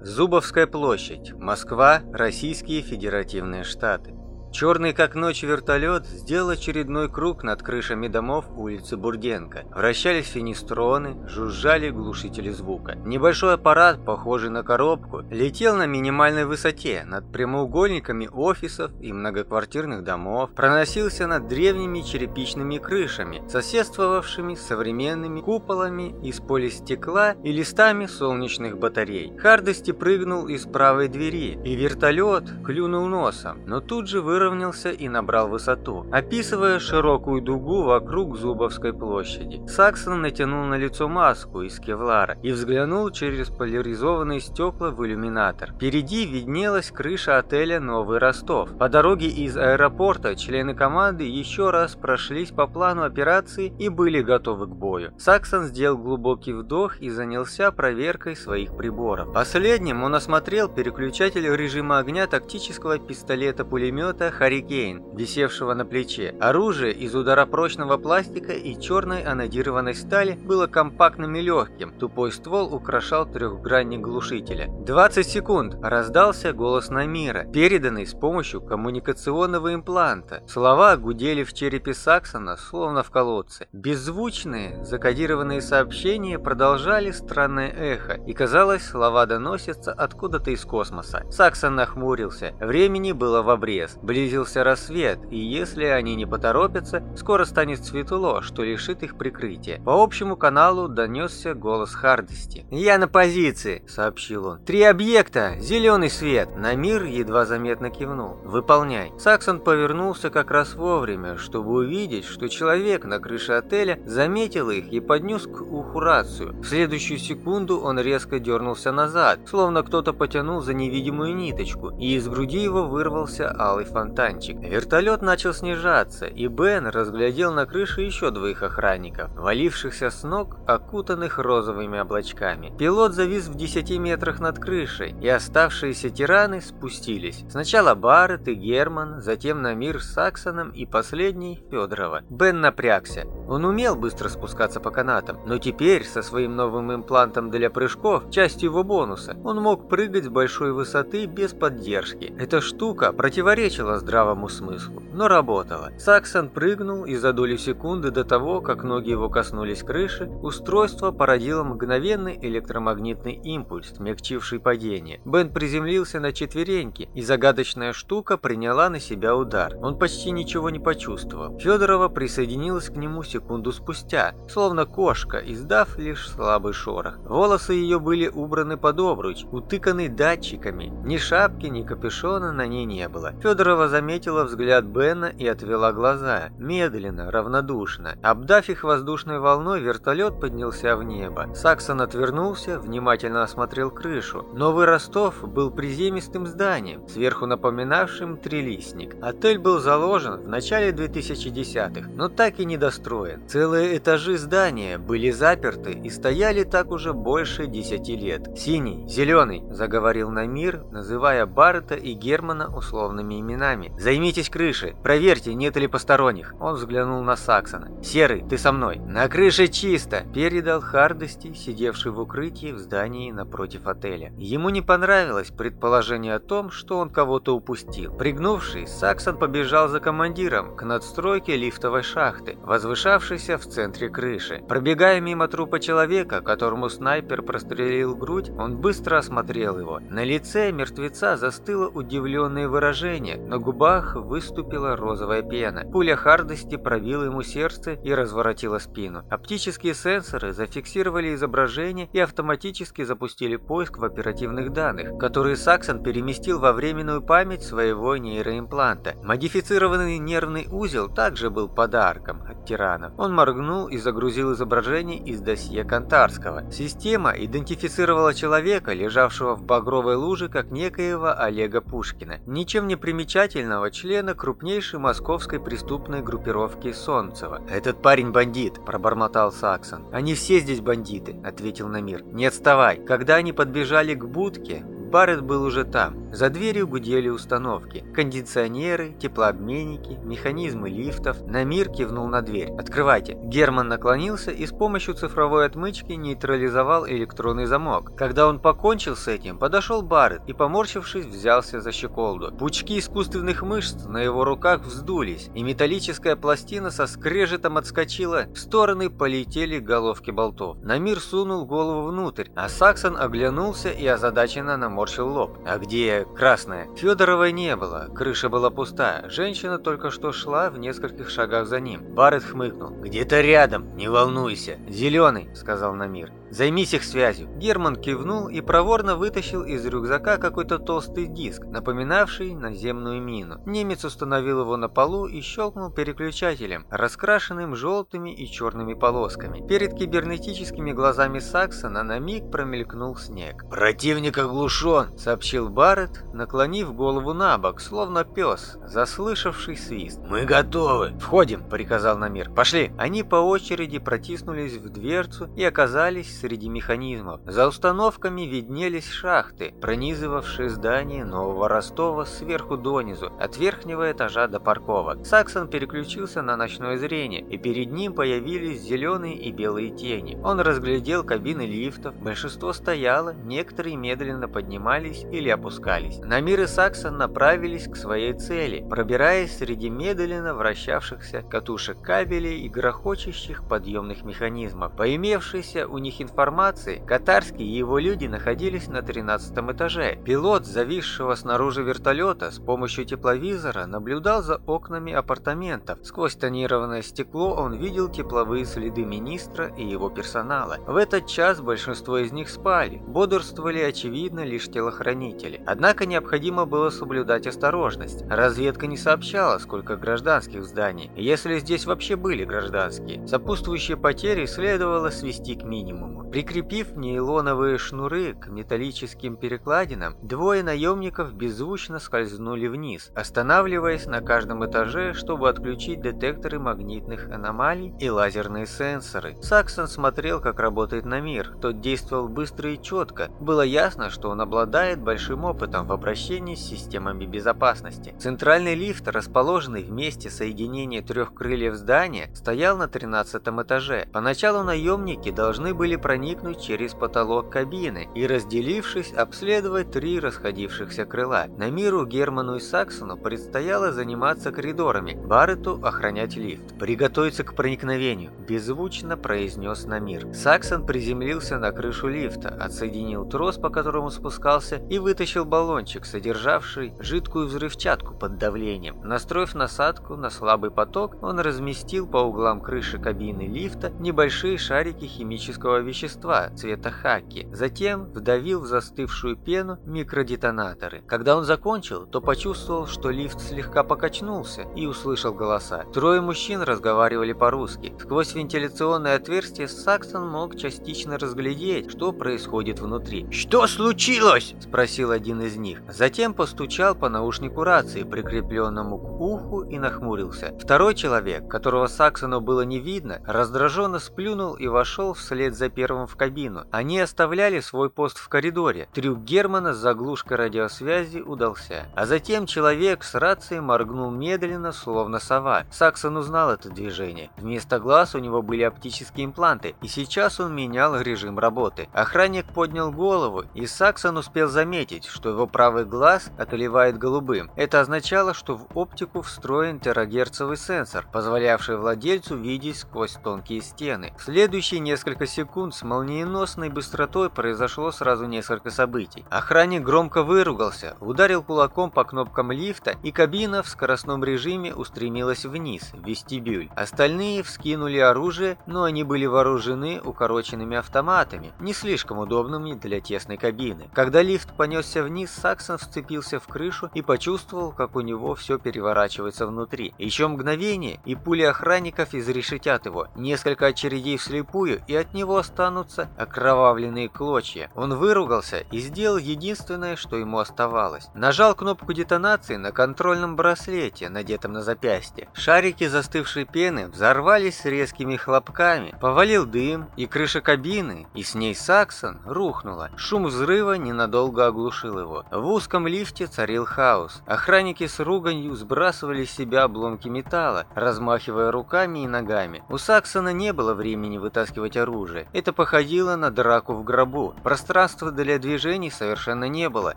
Зубовская площадь, Москва, Российские Федеративные Штаты. Черный как ночь вертолет сделал очередной круг над крышами домов улицы Бурденко. Вращались финистроны, жужжали глушители звука. Небольшой аппарат, похожий на коробку, летел на минимальной высоте над прямоугольниками офисов и многоквартирных домов, проносился над древними черепичными крышами, соседствовавшими с современными куполами из полистекла и листами солнечных батарей. Хардости прыгнул из правой двери, и вертолет клюнул носом, но тут же вырос выровнялся и набрал высоту, описывая широкую дугу вокруг Зубовской площади. Саксон натянул на лицо маску из кевлара и взглянул через поляризованные стекла в иллюминатор. Впереди виднелась крыша отеля «Новый Ростов». По дороге из аэропорта члены команды еще раз прошлись по плану операции и были готовы к бою. Саксон сделал глубокий вдох и занялся проверкой своих приборов. Последним он осмотрел переключатель режима огня тактического пистолета-пулемета «Харрикейн», висевшего на плече. Оружие из ударопрочного пластика и черной анодированной стали было компактным и легким. Тупой ствол украшал трехгранник глушителя. «20 секунд!» – раздался голос Намира, переданный с помощью коммуникационного импланта. Слова гудели в черепе Саксона, словно в колодце. Беззвучные, закодированные сообщения продолжали странное эхо, и казалось, слова доносятся откуда-то из космоса. Саксон нахмурился. Времени было в обрез. Близ Близился рассвет, и если они не поторопятся, скоро станет светло, что лишит их прикрытия. По общему каналу донесся голос Хардости. «Я на позиции», — сообщил он. «Три объекта, зеленый свет». Намир едва заметно кивнул. «Выполняй». Саксон повернулся как раз вовремя, чтобы увидеть, что человек на крыше отеля заметил их и поднес к уху рацию. В следующую секунду он резко дернулся назад, словно кто-то потянул за невидимую ниточку, и из груди его вырвался алый фонтан фонтанчик. Вертолет начал снижаться, и Бен разглядел на крыше еще двоих охранников, валившихся с ног, окутанных розовыми облачками. Пилот завис в 10 метрах над крышей, и оставшиеся тираны спустились. Сначала Барретт и Герман, затем Намир с Саксоном и последний Федорова. Бен напрягся. Он умел быстро спускаться по канатам, но теперь со своим новым имплантом для прыжков, частью его бонуса, он мог прыгать с большой высоты без поддержки. Эта штука противоречила здравому смыслу, но работало. Саксон прыгнул, и за долю секунды до того, как ноги его коснулись крыши, устройство породило мгновенный электромагнитный импульс, смягчивший падение. Бен приземлился на четвереньки, и загадочная штука приняла на себя удар. Он почти ничего не почувствовал. Федорова присоединилась к нему секунду спустя, словно кошка, издав лишь слабый шорох. Волосы ее были убраны под обруч, утыканы датчиками. Ни шапки, ни капюшона на ней не было. Федорова заметила взгляд Бена и отвела глаза. Медленно, равнодушно. Обдав их воздушной волной, вертолет поднялся в небо. Саксон отвернулся, внимательно осмотрел крышу. Новый Ростов был приземистым зданием, сверху напоминавшим трилистник. Отель был заложен в начале 2010-х, но так и не достроен. Целые этажи здания были заперты и стояли так уже больше 10 лет. «Синий, зеленый», – заговорил Намир, называя Баррета и Германа условными именами вами. Займитесь крышей. Проверьте, нет ли посторонних. Он взглянул на Саксона. Серый, ты со мной. На крыше чисто. Передал Хардости, сидевший в укрытии в здании напротив отеля. Ему не понравилось предположение о том, что он кого-то упустил. Пригнувшись, Саксон побежал за командиром к надстройке лифтовой шахты, возвышавшейся в центре крыши. Пробегая мимо трупа человека, которому снайпер прострелил грудь, он быстро осмотрел его. На лице мертвеца застыло удивленное выражение, но губах выступила розовая пена. Пуля хардости пробила ему сердце и разворотила спину. Оптические сенсоры зафиксировали изображение и автоматически запустили поиск в оперативных данных, которые Саксон переместил во временную память своего нейроимпланта. Модифицированный нервный узел также был подарком от тиранов. Он моргнул и загрузил изображение из досье Кантарского. Система идентифицировала человека, лежавшего в багровой луже, как некоего Олега Пушкина. Ничем не примечательно отдельного члена крупнейшей московской преступной группировки Солнцева. «Этот парень бандит», – пробормотал Саксон. «Они все здесь бандиты», – ответил Намир. «Не отставай». Когда они подбежали к будке, Барретт был уже там. За дверью гудели установки. Кондиционеры, теплообменники, механизмы лифтов. Намир кивнул на дверь. «Открывайте». Герман наклонился и с помощью цифровой отмычки нейтрализовал электронный замок. Когда он покончил с этим, подошел Барретт и, поморщившись, взялся за щеколду. Пучки искусственных мышц на его руках вздулись, и металлическая пластина со скрежетом отскочила. В стороны полетели головки болтов. Намир сунул голову внутрь, а Саксон оглянулся и озадаченно наморщил лоб. «А где красная?» Федоровой не было, крыша была пуста. Женщина только что шла в нескольких шагах за ним. Барретт хмыкнул. «Где-то рядом, не волнуйся». «Зеленый», — сказал Намир. «Займись их связью». Герман кивнул и проворно вытащил из рюкзака какой-то толстый диск, напоминавший наземную мину. Немец установил его на полу и щелкнул переключателем, раскрашенным желтыми и черными полосками. Перед кибернетическими глазами Саксона на миг промелькнул снег. «Противник оглушен», — сообщил Барретт, наклонив голову на бок, словно пес, заслышавший свист. «Мы готовы!» «Входим!» — приказал Намир. «Пошли!» Они по очереди протиснулись в дверцу и оказались среди механизмов. За установками виднелись шахты, пронизывавшие здание Нового Ростова сверху донизу, от верхнего этажа до парковок. Саксон переключился на ночное зрение, и перед ним появились зеленые и белые тени. Он разглядел кабины лифтов, большинство стояло, некоторые медленно поднимались или опускались. Намир и Саксон направились к своей цели, пробираясь среди медленно вращавшихся катушек кабелей и грохочущих подъемных механизмов. По имевшейся у них информации, Катарский и его люди находились на 13 этаже. Пилот, зависшего снаружи вертолета, с помощью тепловизора наблюдал за окнами апартаментов. Сквозь тонированное стекло он видел тепловые следы министра и его персонала. В этот час большинство из них спали. Бодрствовали, очевидно, лишь телохранители. Однако необходимо было соблюдать осторожность. Разведка не сообщала, сколько гражданских зданий, если здесь вообще были гражданские. Сопутствующие потери следовало свести к минимуму. Прикрепив нейлоновые шнуры к металлическим перекладинам, двое наемников беззвучно скользнули вниз, останавливаясь на каждом этаже, чтобы отключить детекторы магнитных аномалий и лазерные сенсоры. Саксон смотрел, как работает на мир. Тот действовал быстро и четко. Было ясно, что он обладает большим опытом в обращении с системами безопасности. Центральный лифт, расположенный в месте соединения трех крыльев здания, стоял на 13 этаже. Поначалу наемники должны были пройти проникнуть через потолок кабины и, разделившись, обследовать три расходившихся крыла. На миру Герману и Саксону предстояло заниматься коридорами, Барретту охранять лифт. «Приготовиться к проникновению», – беззвучно произнес Намир. Саксон приземлился на крышу лифта, отсоединил трос, по которому спускался, и вытащил баллончик, содержавший жидкую взрывчатку под давлением. Настроив насадку на слабый поток, он разместил по углам крыши кабины лифта небольшие шарики химического вещества, вещества цвета хаки, затем вдавил в застывшую пену микродетонаторы. Когда он закончил, то почувствовал, что лифт слегка покачнулся и услышал голоса. Трое мужчин разговаривали по-русски. Сквозь вентиляционное отверстие Саксон мог частично разглядеть, что происходит внутри. «Что случилось?» – спросил один из них. Затем постучал по наушнику рации, прикрепленному к уху, и нахмурился. Второй человек, которого Саксону было не видно, раздраженно сплюнул и вошел вслед за первым первым в кабину. Они оставляли свой пост в коридоре. Трюк Германа с заглушкой радиосвязи удался. А затем человек с рацией моргнул медленно, словно сова. Саксон узнал это движение. Вместо глаз у него были оптические импланты, и сейчас он менял режим работы. Охранник поднял голову, и Саксон успел заметить, что его правый глаз отливает голубым. Это означало, что в оптику встроен терагерцовый сенсор, позволявший владельцу видеть сквозь тонкие стены. В следующие несколько секунд с молниеносной быстротой произошло сразу несколько событий. Охранник громко выругался, ударил кулаком по кнопкам лифта, и кабина в скоростном режиме устремилась вниз, в вестибюль. Остальные вскинули оружие, но они были вооружены укороченными автоматами, не слишком удобными для тесной кабины. Когда лифт понесся вниз, Саксон вцепился в крышу и почувствовал, как у него все переворачивается внутри. Еще мгновение, и пули охранников изрешетят его. Несколько очередей вслепую, и от него останутся распадутся окровавленные клочья. Он выругался и сделал единственное, что ему оставалось. Нажал кнопку детонации на контрольном браслете, надетом на запястье. Шарики застывшей пены взорвались с резкими хлопками, повалил дым, и крыша кабины, и с ней Саксон, рухнула. Шум взрыва ненадолго оглушил его. В узком лифте царил хаос. Охранники с руганью сбрасывали с себя обломки металла, размахивая руками и ногами. У Саксона не было времени вытаскивать оружие. Это походило на драку в гробу. Пространства для движений совершенно не было.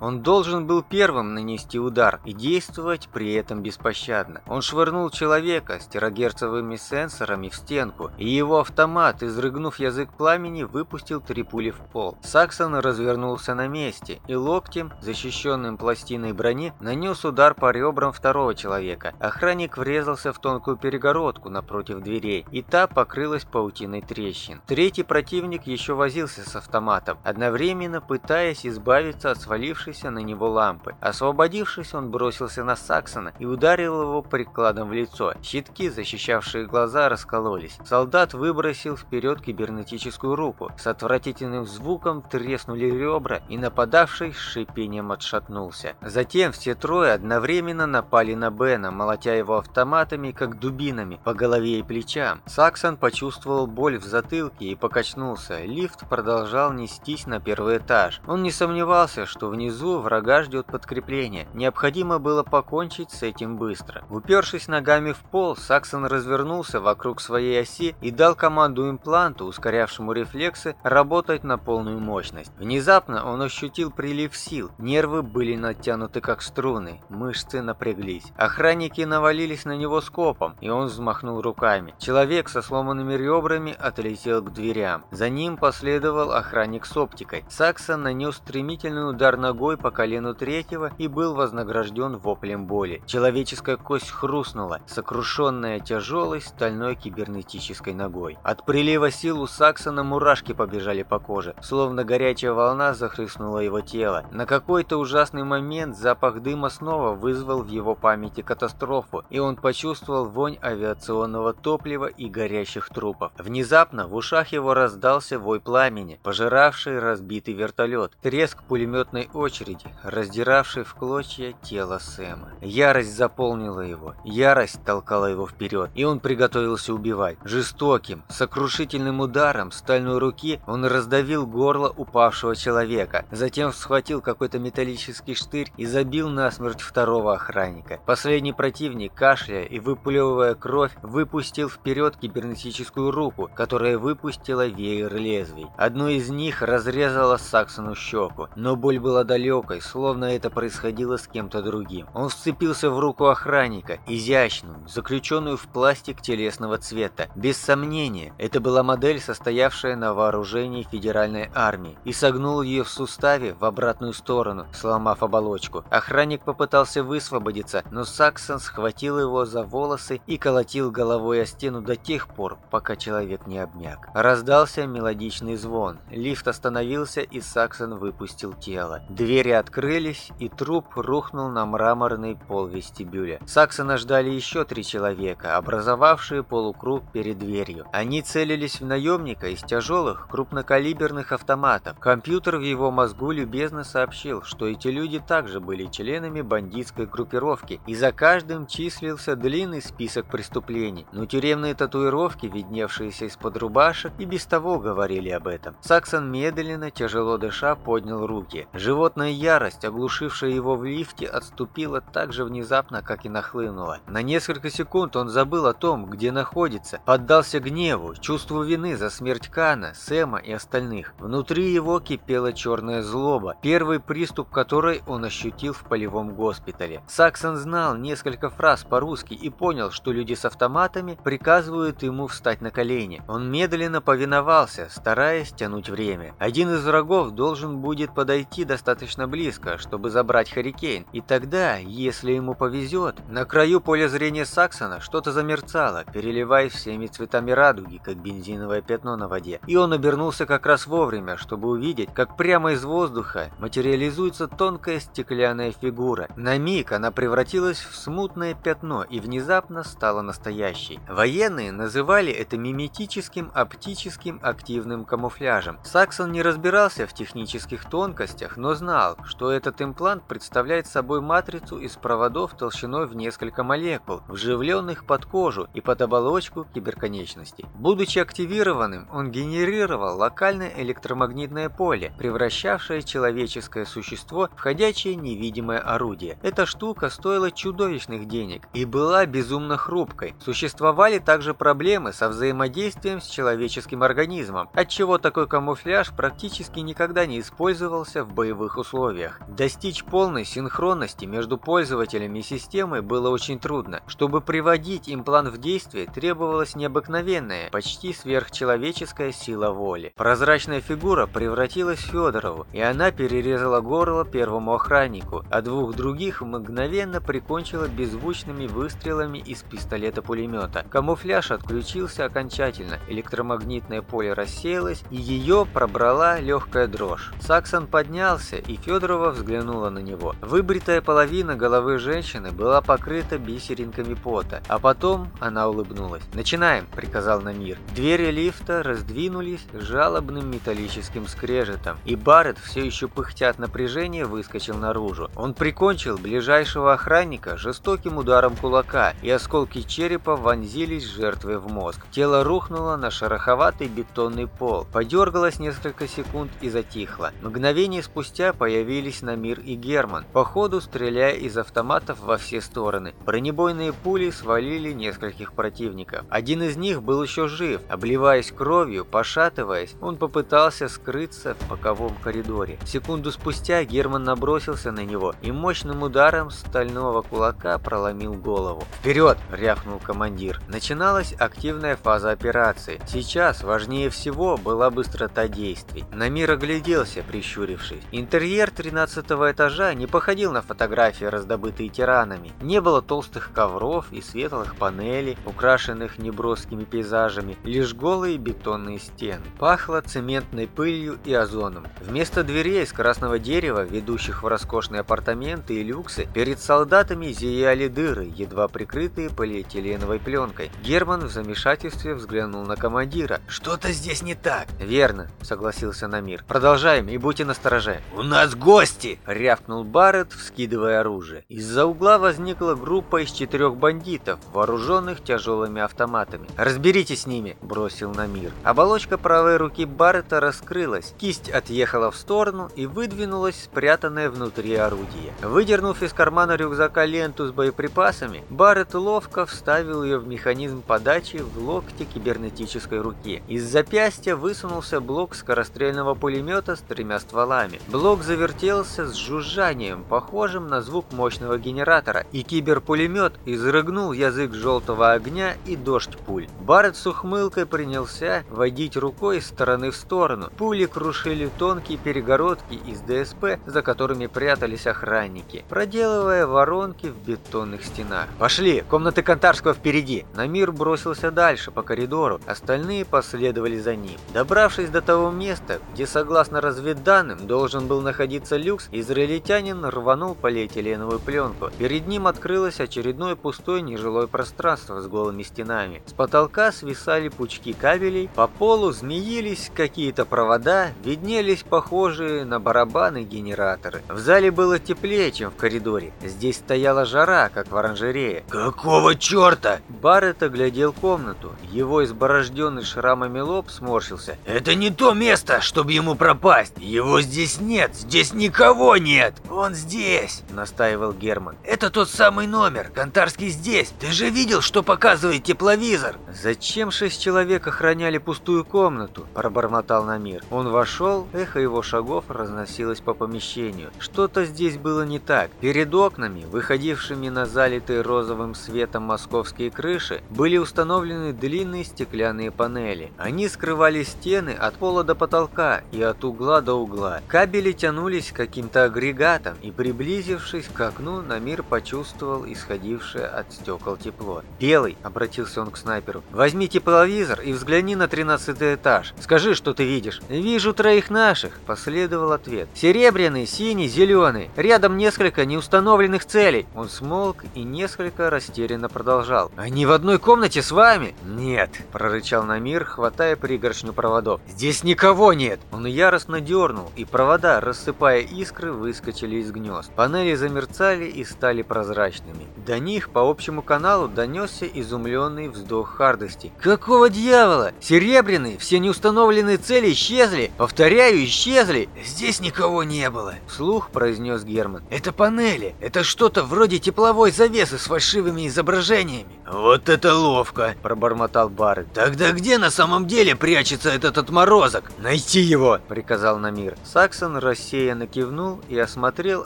Он должен был первым нанести удар и действовать при этом беспощадно. Он швырнул человека с терагерцевыми сенсорами в стенку, и его автомат, изрыгнув язык пламени, выпустил три пули в пол. Саксон развернулся на месте и локтем, защищенным пластиной брони, нанес удар по ребрам второго человека. Охранник врезался в тонкую перегородку напротив дверей, и та покрылась паутиной трещин. Третий противник еще возился с автоматом, одновременно пытаясь избавиться от свалившейся на него лампы. Освободившись, он бросился на Саксона и ударил его прикладом в лицо. Щитки, защищавшие глаза, раскололись. Солдат выбросил вперед кибернетическую руку. С отвратительным звуком треснули ребра, и нападавший с шипением отшатнулся. Затем все трое одновременно напали на Бена, молотя его автоматами, как дубинами, по голове и плечам. Саксон почувствовал боль в затылке и покачнулся. Лифт продолжал нестись на первый этаж. Он не сомневался, что внизу врага ждет подкрепление. Необходимо было покончить с этим быстро. Упершись ногами в пол, Саксон развернулся вокруг своей оси и дал команду импланту, ускорявшему рефлексы, работать на полную мощность. Внезапно он ощутил прилив сил. Нервы были натянуты как струны, мышцы напряглись. Охранники навалились на него скопом, и он взмахнул руками. Человек со сломанными ребрами отлетел к дверям. За ним последовал охранник с оптикой. Саксон нанес стремительный удар ногой по колену третьего и был вознагражден воплем боли. Человеческая кость хрустнула, сокрушенная тяжелой стальной кибернетической ногой. От прилива сил у Саксона мурашки побежали по коже, словно горячая волна захлестнула его тело. На какой-то ужасный момент запах дыма снова вызвал в его памяти катастрофу, и он почувствовал вонь авиационного топлива и горящих трупов. Внезапно в ушах его раздался вой пламени, пожиравший разбитый вертолет, треск пулеметной очереди, раздиравший в клочья тело Сэма. Ярость заполнила его, ярость толкала его вперед, и он приготовился убивать. Жестоким, сокрушительным ударом стальной руки он раздавил горло упавшего человека, затем схватил какой-то металлический штырь и забил насмерть второго охранника. Последний противник, кашляя и выплевывая кровь, выпустил вперед кибернетическую руку, которая выпустила веер лезвий. Одно из них разрезало Саксону щеку, но боль была далекой, словно это происходило с кем-то другим. Он вцепился в руку охранника, изящную, заключенную в пластик телесного цвета. Без сомнения, это была модель, состоявшая на вооружении федеральной армии, и согнул ее в суставе в обратную сторону, сломав оболочку. Охранник попытался высвободиться, но Саксон схватил его за волосы и колотил головой о стену до тех пор, пока человек не обмяк. Раздался мелодичный звон. Лифт остановился, и Саксон выпустил тело. Двери открылись, и труп рухнул на мраморный пол вестибюля. Саксона ждали еще три человека, образовавшие полукруг перед дверью. Они целились в наемника из тяжелых, крупнокалиберных автоматов. Компьютер в его мозгу любезно сообщил, что эти люди также были членами бандитской группировки, и за каждым числился длинный список преступлений. Но тюремные татуировки, видневшиеся из-под рубашек, и без того говорили об этом. Саксон медленно, тяжело дыша, поднял руки. Животная ярость, оглушившая его в лифте, отступила так же внезапно, как и нахлынула. На несколько секунд он забыл о том, где находится, поддался гневу, чувству вины за смерть Кана, Сэма и остальных. Внутри его кипела черная злоба, первый приступ которой он ощутил в полевом госпитале. Саксон знал несколько фраз по-русски и понял, что люди с автоматами приказывают ему встать на колени. Он медленно повиновался, стараясь тянуть время. Один из врагов должен будет подойти достаточно близко, чтобы забрать Харикейн, и тогда, если ему повезет, на краю поля зрения Саксона что-то замерцало, переливаясь всеми цветами радуги, как бензиновое пятно на воде. И он обернулся как раз вовремя, чтобы увидеть, как прямо из воздуха материализуется тонкая стеклянная фигура. На миг она превратилась в смутное пятно и внезапно стала настоящей. Военные называли это миметическим оптическим активным эффективным камуфляжем. Саксон не разбирался в технических тонкостях, но знал, что этот имплант представляет собой матрицу из проводов толщиной в несколько молекул, вживленных под кожу и под оболочку киберконечностей. Будучи активированным, он генерировал локальное электромагнитное поле, превращавшее человеческое существо в ходячее невидимое орудие. Эта штука стоила чудовищных денег и была безумно хрупкой. Существовали также проблемы со взаимодействием с человеческим организмом, отчего такой камуфляж практически никогда не использовался в боевых условиях. Достичь полной синхронности между пользователями системы было очень трудно. Чтобы приводить имплант в действие, требовалась необыкновенная, почти сверхчеловеческая сила воли. Прозрачная фигура превратилась в Федорову, и она перерезала горло первому охраннику, а двух других мгновенно прикончила беззвучными выстрелами из пистолета-пулемета. Камуфляж отключился окончательно, электромагнитное поле рассеялось, и ее пробрала легкая дрожь. Саксон поднялся, и Федорова взглянула на него. Выбритая половина головы женщины была покрыта бисеринками пота, а потом она улыбнулась. «Начинаем», — приказал Намир. Двери лифта раздвинулись жалобным металлическим скрежетом, и Барретт, все еще пыхтя от напряжения, выскочил наружу. Он прикончил ближайшего охранника жестоким ударом кулака, и осколки черепа вонзились жертве в мозг. Тело рухнуло на шероховатый бетонный пол, подергалось несколько секунд и затихло. Мгновение спустя появились Намир и Герман, по ходу стреляя из автоматов во все стороны. Бронебойные пули свалили нескольких противников. Один из них был еще жив. Обливаясь кровью, пошатываясь, он попытался скрыться в боковом коридоре. Секунду спустя Герман набросился на него и мощным ударом стального кулака проломил голову. «Вперед!» – рявкнул командир. Начиналась активная фаза операции. Сейчас важнее всего была быстрота действий. Намир огляделся, прищурившись. Интерьер 13 этажа не походил на фотографии, раздобытые тиранами. Не было толстых ковров и светлых панелей, украшенных неброскими пейзажами, лишь голые бетонные стены. Пахло цементной пылью и озоном. Вместо дверей из красного дерева, ведущих в роскошные апартаменты и люксы, перед солдатами зияли дыры, едва прикрытые полиэтиленовой пленкой. Герман в замешательстве взглянул на командира. «Что-то здесь не так!» «Верно», — согласился Намир. «Продолжаем и будьте настороже». «У нас гости!» — рявкнул Барретт, вскидывая оружие. Из-за угла возникла группа из четырех бандитов, вооруженных тяжелыми автоматами. «Разберитесь с ними!» – бросил Намир. Оболочка правой руки Баррета раскрылась, кисть отъехала в сторону и выдвинулась спрятанное внутри орудие. Выдернув из кармана рюкзака ленту с боеприпасами, Баррет ловко вставил ее в механизм подачи в локте кибернетической руки. Из запястья высунулся блок скорострельного пулемета с тремя стволами. Блок завертелся с жужжанием, похожим на звук мощного генератора, и киберпулемет изрыгнул язык желтого огня и дождь пуль. Барретт с ухмылкой принялся водить рукой из стороны в сторону. Пули крушили тонкие перегородки из ДСП, за которыми прятались охранники, проделывая воронки в бетонных стенах. «Пошли! Комнаты Кантарского впереди!» Намир бросился дальше по коридору, остальные последовали за ним. Добравшись до того места, где, согласно разведданным, должен был находиться люкс, израильтянин рванул полиэтиленовую пленку. Перед ним открылось очередное пустое нежилое пространство с голыми стенами. С потолка свисали пучки кабелей, по полу змеились какие-то провода, виднелись похожие на барабаны генераторы. В зале было теплее, чем в коридоре. Здесь стояла жара, как в оранжерее. «Какого черта?» Барретт оглядел комнату. Его изборожденный шрамами лоб сморщился. «Это не то место, чтобы ему пропасть. Его здесь нет, здесь никого нет. Он здесь!» Настаивал Герман. «Это тот самый номер. Кантарский здесь. Ты же видел, что показывает тепловизор?» «Зачем шесть человек охраняли пустую комнату?» – пробормотал Намир. Он вошел, эхо его шагов разносилось по помещению. Что-то здесь было не так. Перед окнами, выходившими на залитые розовым светом московские крыши, были установлены длинные стеклянные панели. Они скрывали стены от пола до потолка и от угла до угла. Кабели тянулись каким-то агрегатам, и приблизившись к окну, Намир почувствовал исходившее от стекол тепло. «Белый!» – обратился он к снайперу. «Возьми тепловизор и взгляни на тринадцатый этаж. Скажи, что ты видишь». «Вижу троих наших», – последовал ответ. «Серебряный, синий, зеленый. Рядом несколько неустановленных целей». Он смолк и несколько растерянно продолжал. «Они в одной комнате с вами?» «Нет», – прорычал Намир, хватая при пригоршню проводов. «Здесь никого нет!» Он яростно дернул, и провода, рассыпая искры, выскочили из гнезд. Панели замерцали и стали прозрачными. До них по общему каналу донесся изумленный вздох Хардости. «Какого дьявола? Серебряные, все неустановленные цели исчезли! Повторяю, исчезли! Здесь никого не было!» Вслух произнес Герман. «Это панели! Это что-то вроде тепловой завесы с фальшивыми изображениями!» «Вот это ловко!» – пробормотал Барретт. «Тогда где на самом деле прячется этот отморозок? Найти его!» – приказал Намир. Саксон рассеянно кивнул и осмотрел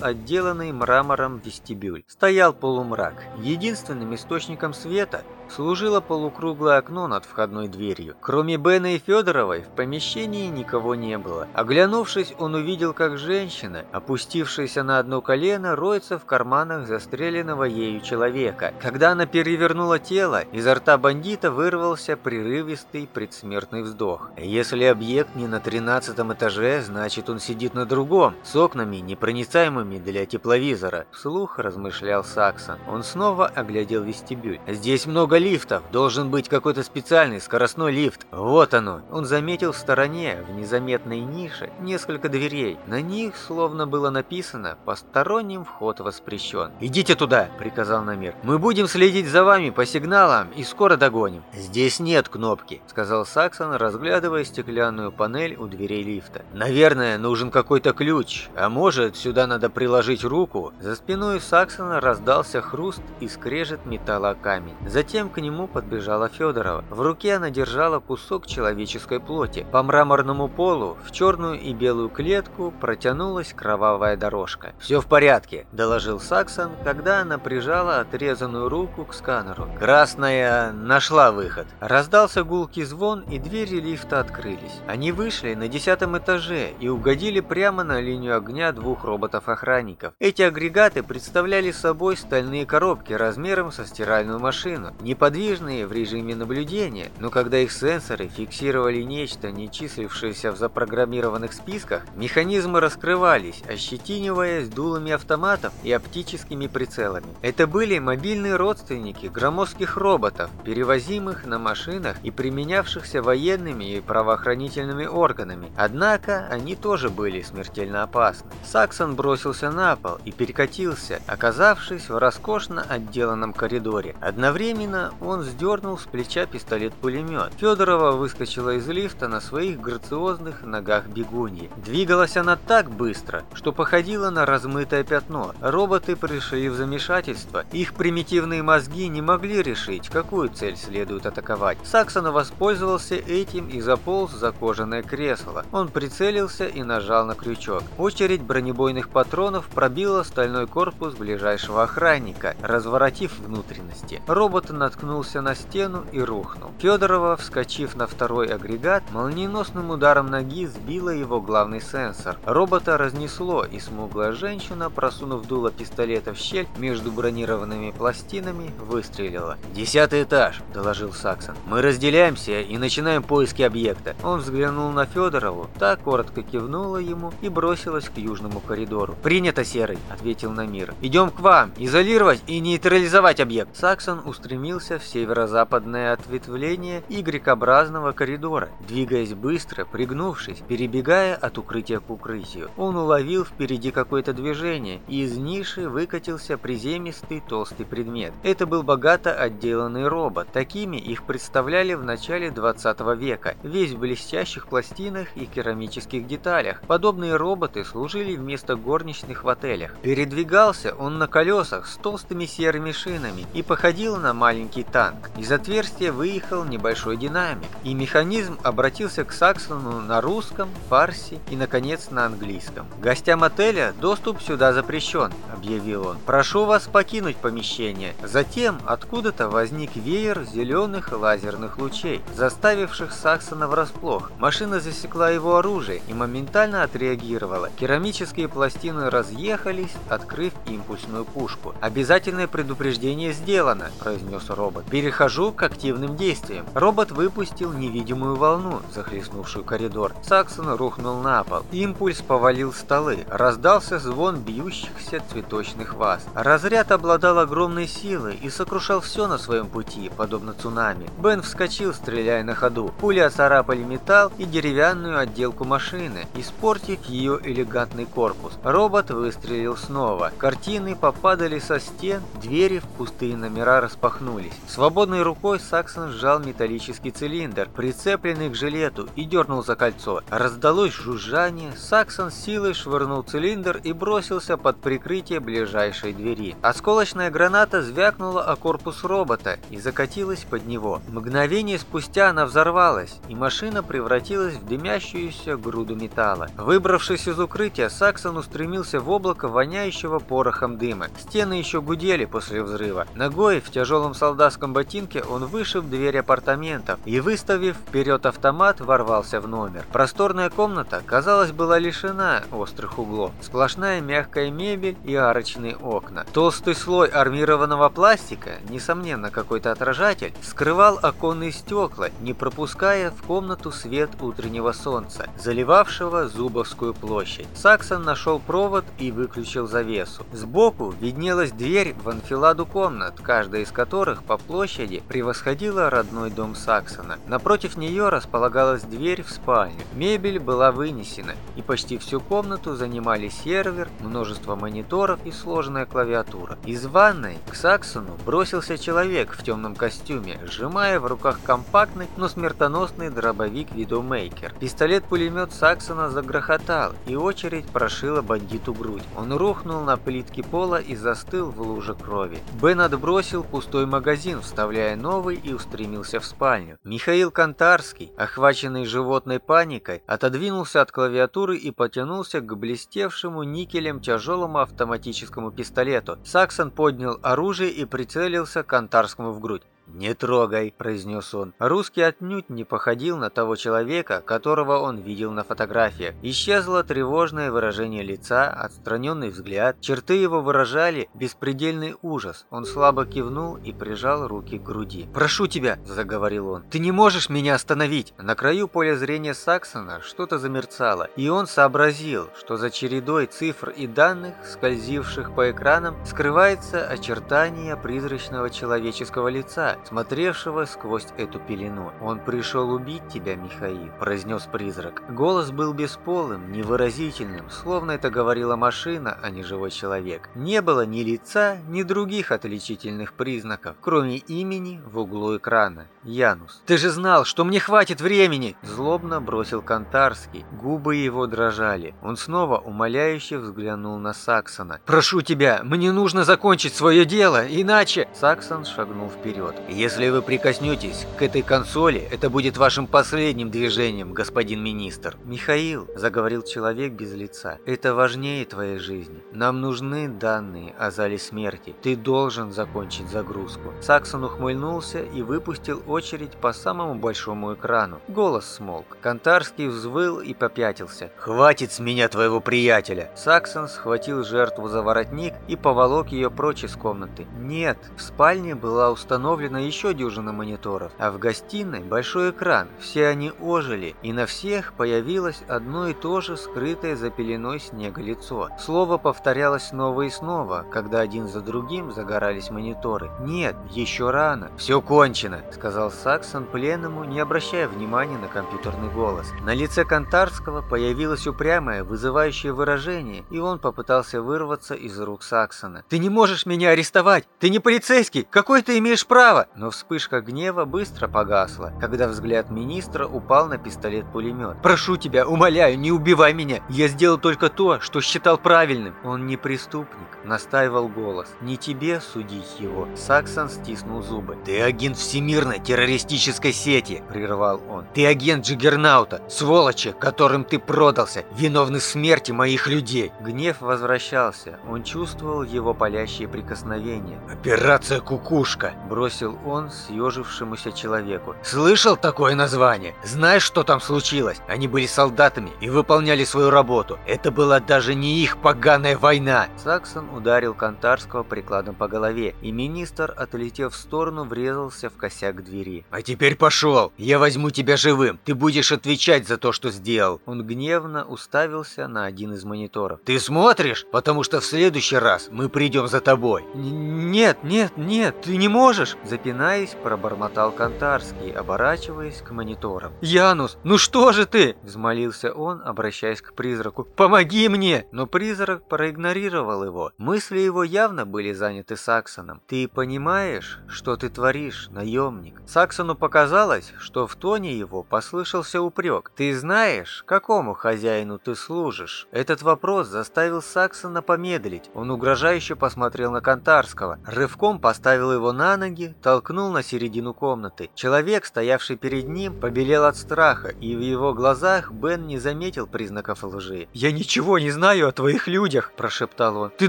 отделанный мрамором вестибюль. Стоял полумрак. Единственным источником света служило полукруглое окно над входной дверью. Кроме Бена и Федоровой в помещении никого не было. Оглянувшись, он увидел, как женщина, опустившаяся на одно колено, роется в карманах застреленного ею человека. Когда она перевернула тело, изо рта бандита вырвался прерывистый предсмертный вздох. Если объект не на тринадцатом этаже, значит он сидит на другом, с окнами, непроницаемыми для тепловизора. Вслух размышлял Саксон. Он снова оглядел вестибюль. Здесь много лифтов. Должен быть какой-то специальный скоростной лифт. Вот оно. Он заметил в стороне, в незаметной нише, несколько дверей. На них словно было написано «Посторонним вход воспрещен». «Идите туда», — приказал Намир. «Мы будем следить за вами по сигналам и скоро догоним». «Здесь нет кнопки», — сказал Саксон, разглядывая стеклянную панель у дверей лифта. «Наверное, нужен какой-то ключ, а может, сюда надо приложить руку». За спиной Саксона раздался хруст и скрежет металла камень. Затем к нему подбежала Федорова. В руке она держала кусок человеческой плоти. По мраморному полу в черную и белую клетку протянулась кровавая дорожка. «Все в порядке», – доложил Саксон, когда она прижала отрезанную руку к сканеру. «Красная нашла выход». Раздался гулкий звон, и двери лифта открылись. Они вышли на десятом этаже и угодили прямо на линию огня двух роботов-охранников. Эти агрегаты представляли собой стальные коробки размером со стиральную машину. Не неподвижные в режиме наблюдения, но когда их сенсоры фиксировали нечто, не числившееся в запрограммированных списках, механизмы раскрывались, ощетиниваясь дулами автоматов и оптическими прицелами. Это были мобильные родственники громоздких роботов, перевозимых на машинах и применявшихся военными и правоохранительными органами. Однако они тоже были смертельно опасны. Саксон бросился на пол и перекатился, оказавшись в роскошно отделанном коридоре. Одновременно он сдернул с плеча пистолет-пулемет. Федорова выскочила из лифта на своих грациозных ногах бегуньи. Двигалась она так быстро, что походила на размытое пятно. Роботы пришли в замешательство. Их примитивные мозги не могли решить, какую цель следует атаковать. Саксон воспользовался этим и заполз за кожаное кресло. Он прицелился и нажал на крючок. Очередь бронебойных патронов пробила стальной корпус ближайшего охранника, разворотив внутренности. Робот над наткнулся на стену и рухнул. Федорова, вскочив на второй агрегат, молниеносным ударом ноги сбила его главный сенсор. Робота разнесло, и смуглая женщина, просунув дуло пистолета в щель между бронированными пластинами, выстрелила. «Десятый этаж», – доложил Саксон. «Мы разделяемся и начинаем поиски объекта». Он взглянул на Федорову, та коротко кивнула ему и бросилась к южному коридору. «Принято, Серый», – ответил Намир. «Идем к вам, изолировать и нейтрализовать объект». Саксон устремился двинулся в северо-западное ответвление Y-образного коридора, двигаясь быстро, пригнувшись, перебегая от укрытия к укрытию. Он уловил впереди какое-то движение, и из ниши выкатился приземистый толстый предмет. Это был богато отделанный робот. Такими их представляли в начале 20 века, весь в блестящих пластинах и керамических деталях. Подобные роботы служили вместо горничных в отелях. Передвигался он на колесах с толстыми серыми шинами и походил на маленький маленький танк. Из отверстия выехал небольшой динамик, и механизм обратился к Саксону на русском, фарси и, наконец, на английском. «Гостям отеля доступ сюда запрещен», — объявил он. «Прошу вас покинуть помещение». Затем откуда-то возник веер зеленых лазерных лучей, заставивших Саксона врасплох. Машина засекла его оружие и моментально отреагировала. Керамические пластины разъехались, открыв импульсную пушку. «Обязательное предупреждение сделано», — произнес робот. «Перехожу к активным действиям». Робот выпустил невидимую волну, захлестнувшую коридор. Саксон рухнул на пол. Импульс повалил столы. Раздался звон бьющихся цветочных ваз. Разряд обладал огромной силой и сокрушал все на своем пути, подобно цунами. Бен вскочил, стреляя на ходу. Пули оцарапали металл и деревянную отделку машины, испортив ее элегантный корпус. Робот выстрелил снова. Картины попадали со стен, двери в пустые номера распахнулись. Свободной рукой Саксон сжал металлический цилиндр, прицепленный к жилету, и дернул за кольцо. Раздалось жужжание, Саксон силой швырнул цилиндр и бросился под прикрытие ближайшей двери. Осколочная граната звякнула о корпус робота и закатилась под него. Мгновение спустя она взорвалась, и машина превратилась в дымящуюся груду металла. Выбравшись из укрытия, Саксон устремился в облако воняющего порохом дыма. Стены еще гудели после взрыва. Ногой в тяжелом солдатском ботинке он вышиб дверь апартаментов и, выставив вперед автомат, ворвался в номер. Просторная комната, казалось, была лишена острых углов. Сплошная мягкая мебель и арочные окна. Толстый слой армированного пластика, несомненно какой-то отражатель, скрывал оконные стекла, не пропуская в комнату свет утреннего солнца, заливавшего Зубовскую площадь. Саксон нашел провод и выключил завесу. Сбоку виднелась дверь в анфиладу комнат, каждая из которых по площади превосходила родной дом Саксона. Напротив нее располагалась дверь в спальню. Мебель была вынесена, и почти всю комнату занимали сервер, множество мониторов и сложная клавиатура. Из ванной к Саксону бросился человек в темном костюме, сжимая в руках компактный, но смертоносный дробовик Видомейкер. Пистолет-пулемет Саксона загрохотал, и очередь прошила бандиту грудь. Он рухнул на плитки пола и застыл в луже крови. Бен отбросил пустой магазин, вставляя новый и устремился в спальню. Михаил Кантарский, охваченный животной паникой, отодвинулся от клавиатуры и потянулся к блестевшему никелем тяжелому автоматическому пистолету. Саксон поднял оружие и прицелился Кантарскому в грудь. «Не трогай», – произнес он. Русский отнюдь не походил на того человека, которого он видел на фотографиях. Исчезло тревожное выражение лица, отстраненный взгляд. Черты его выражали беспредельный ужас. Он слабо кивнул и прижал руки к груди. «Прошу тебя», – заговорил он, – «ты не можешь меня остановить». На краю поля зрения Саксона что-то замерцало, и он сообразил, что за чередой цифр и данных, скользивших по экранам, скрывается очертание призрачного человеческого лица, смотревшего сквозь эту пелену. «Он пришел убить тебя, Михаил», – произнес призрак. Голос был бесполым, невыразительным, словно это говорила машина, а не живой человек. Не было ни лица, ни других отличительных признаков, кроме имени в углу экрана. Янус. «Ты же знал, что мне хватит времени!» Злобно бросил Кантарский. Губы его дрожали. Он снова умоляюще взглянул на Саксона. «Прошу тебя, мне нужно закончить свое дело, иначе...» Саксон шагнул вперед. Если вы прикоснетесь к этой консоли, это будет вашим последним движением, господин министр. Михаил, заговорил человек без лица, это важнее твоей жизни. Нам нужны данные о зале смерти. Ты должен закончить загрузку. Саксон ухмыльнулся и выпустил очередь по самому большому экрану. Голос смолк. Кантарский взвыл и попятился. «Хватит с меня твоего приятеля!» Саксон схватил жертву за воротник и поволок ее прочь из комнаты. Нет, в спальне была установлена установлена еще дюжина мониторов, а в гостиной большой экран. Все они ожили, и на всех появилось одно и то же скрытое за пеленой снега лицо. Слово повторялось снова и снова, когда один за другим загорались мониторы. «Нет, еще рано. Все кончено», — сказал Саксон пленному, не обращая внимания на компьютерный голос. На лице Кантарского появилось упрямое, вызывающее выражение, и он попытался вырваться из рук Саксона. «Ты не можешь меня арестовать! Ты не полицейский! Какое ты имеешь право?» Но вспышка гнева быстро погасла, когда взгляд министра упал на пистолет-пулемет. «Прошу тебя, умоляю, не убивай меня! Я сделал только то, что считал правильным!» «Он не преступник», — настаивал голос. «Не тебе судить его». Саксон стиснул зубы. «Ты агент всемирной террористической сети!» — прервал он. «Ты агент Джиггернаута, сволочи, которым ты продался, виновны смерти моих людей!» Гнев возвращался. Он чувствовал его палящие прикосновения. «Операция «Кукушка», — бросил он съежившемуся человеку. «Слышал такое название? Знаешь, что там случилось? Они были солдатами и выполняли свою работу. Это была даже не их поганая война!» Саксон ударил Кантарского прикладом по голове, и министр, отлетев в сторону, врезался в косяк двери. «А теперь пошел! Я возьму тебя живым! Ты будешь отвечать за то, что сделал!» Он гневно уставился на один из мониторов. «Ты смотришь? Потому что в следующий раз мы придем за тобой!» «Нет, нет, нет, ты не можешь!» Запинаясь, пробормотал Кантарский, оборачиваясь к мониторам. «Янус, ну что же ты?» Взмолился он, обращаясь к призраку. «Помоги мне!» Но призрак проигнорировал его. Мысли его явно были заняты Саксоном. «Ты понимаешь, что ты творишь, наемник?» Саксону показалось, что в тоне его послышался упрек. «Ты знаешь, какому хозяину ты служишь?» Этот вопрос заставил Саксона помедлить. Он угрожающе посмотрел на Кантарского, рывком поставил его на ноги, толкнул на середину комнаты. Человек, стоявший перед ним, побелел от страха, и в его глазах Бен не заметил признаков лжи. «Я ничего не знаю о твоих людях!» – прошептал он. «Ты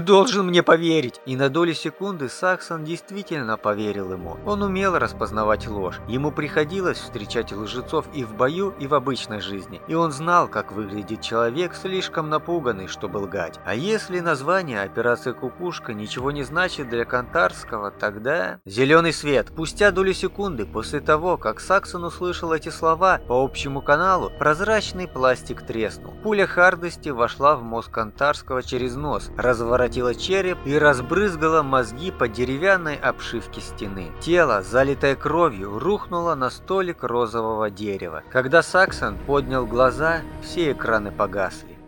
должен мне поверить!» И на долю секунды Саксон действительно поверил ему. Он умел распознавать ложь. Ему приходилось встречать лжецов и в бою, и в обычной жизни. И он знал, как выглядит человек, слишком напуганный, чтобы лгать. А если название операции «Кукушка» ничего не значит для Кантарского, тогда... Зеленый свет. Спустя долю секунды после того, как Саксон услышал эти слова по общему каналу, прозрачный пластик треснул. Пуля хардости вошла в мозг Кантарского через нос, разворотила череп и разбрызгала мозги по деревянной обшивке стены. Тело, залитое кровью, рухнуло на столик розового дерева. Когда Саксон поднял глаза, все экраны погасли.